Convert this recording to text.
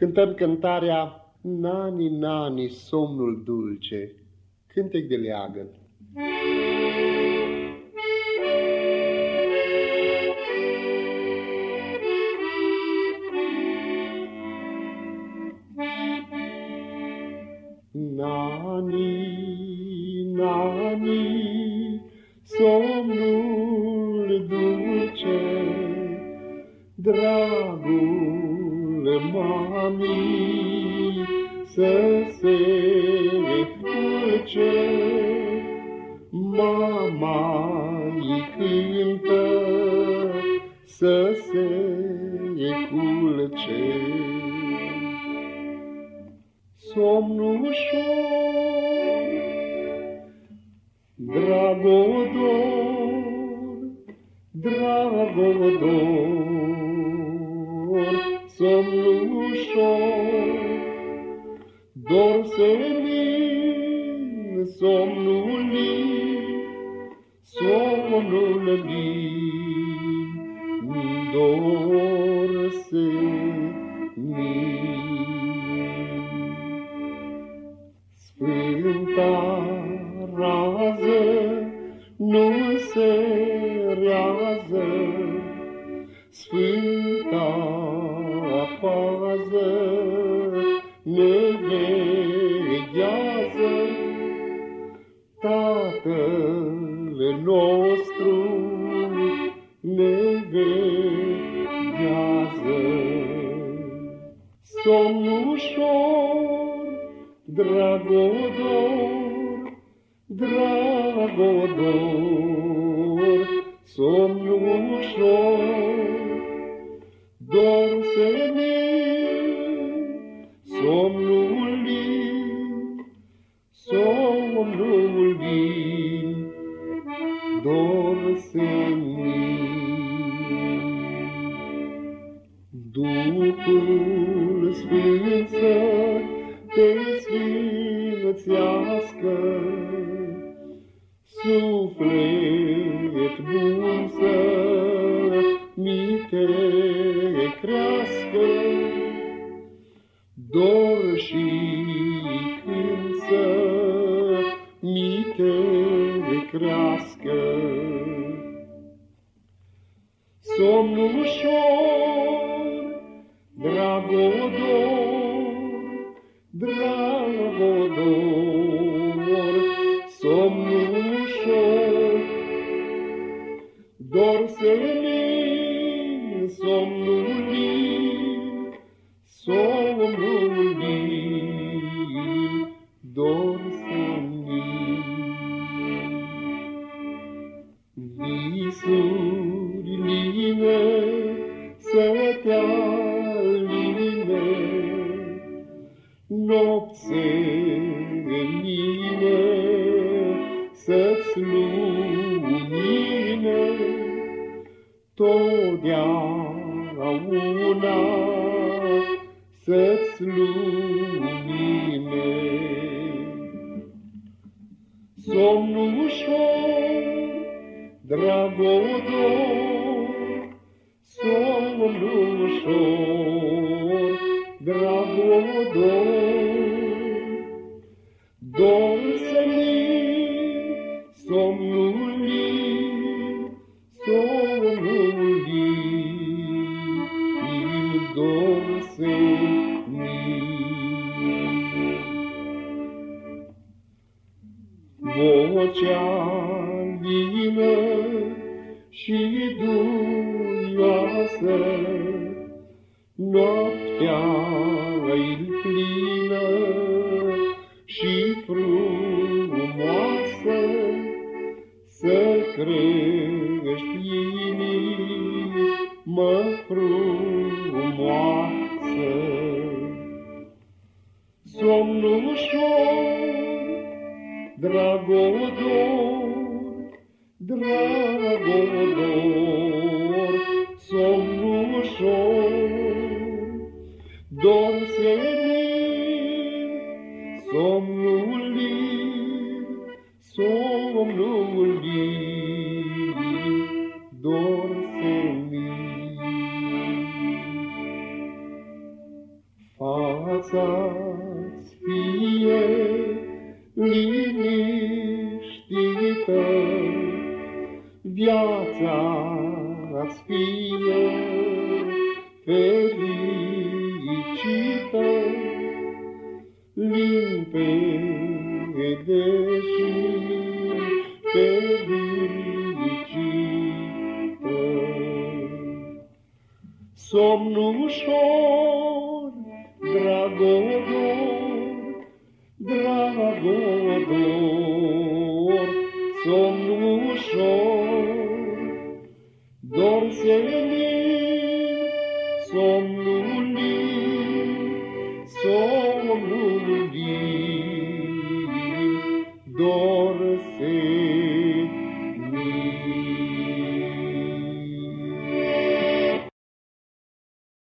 Cântăm cântarea Nani, nani, somnul dulce, cântec de leagăn. Nani, nani, somnul mami să se culce. Mama îi cântă să se culce. Somnul ușor, dragodor, dragodor, somnul ușor, dor senin, somnul lin, somnul lin, dor senin. Sfânta pază ne veghează. Tatăl nostru ne veghează. Somn ușor, dragodor, dragodor, somn ușor, dor te crească, dor și când să mi te crească. Somnul ușor, dragodor, dragodor, somnul lin, dor senin. Visuri line să te aline, nopțe line să-ți lumine, totdeauna să-ți lumine. Somnul ușor, dragodor, somnul ușor, dragodor, dor senin, somnul lin, somnul lin, dor senin. Vocea lină și duioasă, noaptea îi plină dragodor, somnul ușor, dor senin, somnul lin, somnul lin, dor senin. viața-ți fie liniștită, Somn ușor, dragodor, dragodor, somn ușor, dor senin, somnul lin, somnul lin,